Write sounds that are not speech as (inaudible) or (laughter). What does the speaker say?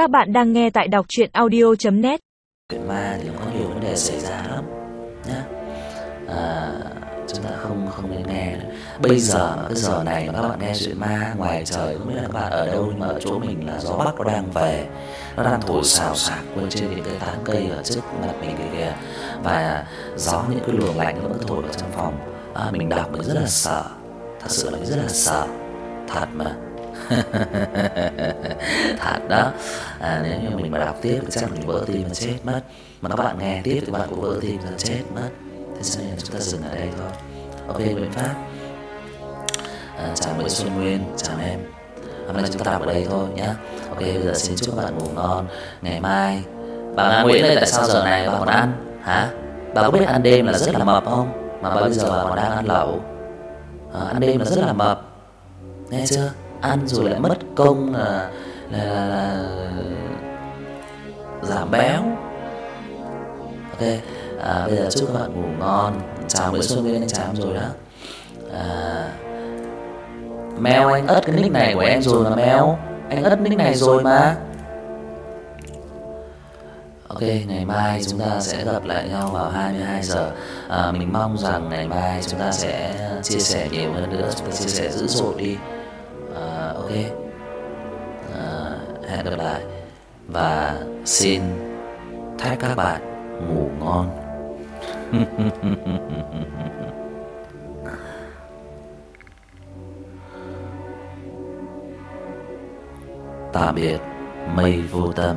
Các bạn đang nghe tại đọc truyện audio.net chuyện ma thì có nhiều vấn đề xảy ra lắm nhá. À, chúng ta không không nên nghe. Nữa. bây giờ cái giờ này mà các bạn nghe chuyện ma ngoài trời không biết là các bạn ở đâu nhưng mà ở chỗ mình là gió bắc nó đang về. Nó đang thổi xào xạc qua trên những cái tán cây ở trước mặt mình kìa kìa. Và gió những cái luồng lạnh nó vẫn thổi vào trong phòng. À, mình đọc mình rất là sợ. Thật sự là mình rất là sợ. Thật mà. (laughs) thật đó. À, nếu như mình mà đọc tiếp thì chắc mình vỡ tim và chết mất. Mà các bạn nghe tiếp thì bạn cũng vỡ tim và chết mất. Thế cho nên là chúng ta dừng ở đây thôi. Ok Nguyễn Phát à, chào Nguyễn Xuân Nguyên chào em. Hôm nay chúng ta đọc ở đây thôi nhé ok bây giờ xin chúc các bạn ngủ ngon. Ngày mai bà Nga Nguyễn ơi tại sao giờ này bà còn ăn? Hả? Bà có biết ăn đêm là rất là mập không? Mà bà bây giờ bà còn đang ăn lẩu. À, ăn đêm là rất là mập. Nghe chưa? Ăn rồi lại mất công là là, là, là giảm béo. Ok à, bây giờ chúc các bạn ngủ ngon. Chào bữa Xuân Nguyên anh chào rồi đó à, Mèo anh ớt cái nick này của em rồi mà Mèo. Anh ớt nick này rồi mà. Ok, ngày mai chúng ta sẽ gặp lại nhau vào 22 giờ. À, Mình mong rằng ngày mai chúng ta sẽ chia sẻ nhiều hơn nữa. Chúng ta chia sẻ dữ dội đi thế. À, Hẹn gặp lại Và xin thách các bạn ngủ ngon. (laughs) Tạm biệt mây vô tâm.